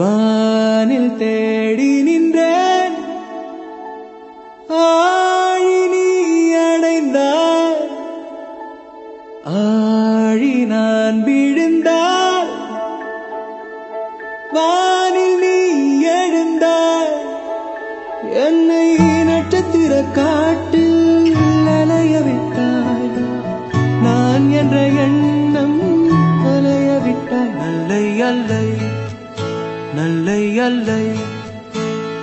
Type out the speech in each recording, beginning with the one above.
வானில் தேடி நின்றேன். ஆழி நீ ஆழி நான் விழுந்தார். வானில் நீ எழுந்தார் என்னை நட்சத்திர காட்டில் அலைய விட்டாய் நான் என்ற அல்லை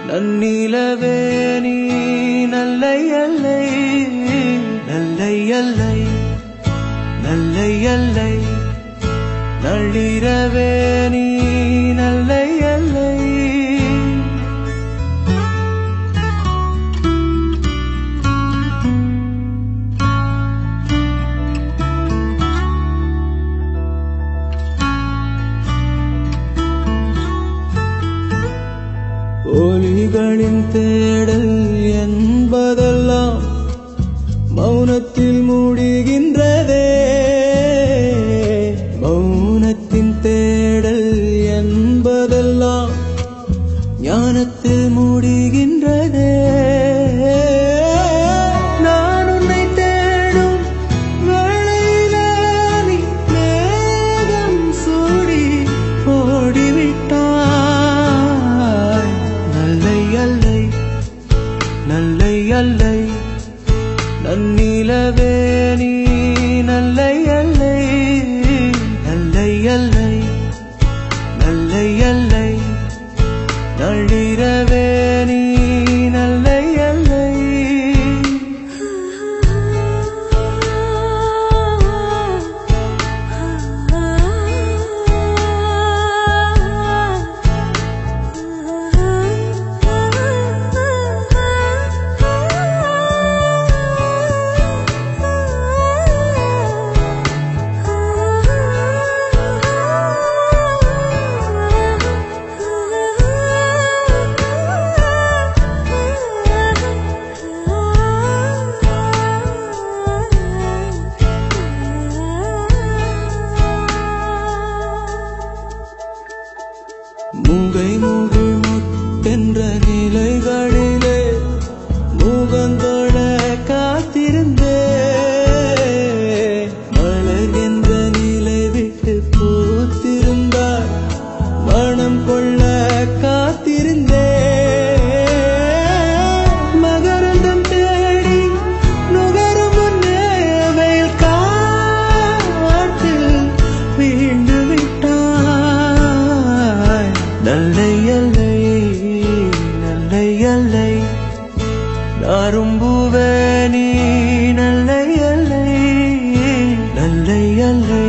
நன்னிலவே நீ நல்லை அல்லை நல்லை அல்லை நல்லை அல்லை நள்ளிரவே நீ உயிர்களின் தேடல் என்பதெல்லாம் மௌனத்தில் மூடுகின்றதே. மௌனத்தின் தேடல் என்பதெல்லாம் ஞானத்தில் மூடுகின்ற நல்லை அல்லை நன்னிலவே நரும்புவே நீ நல்லை அல்லை நல்லை அல்லை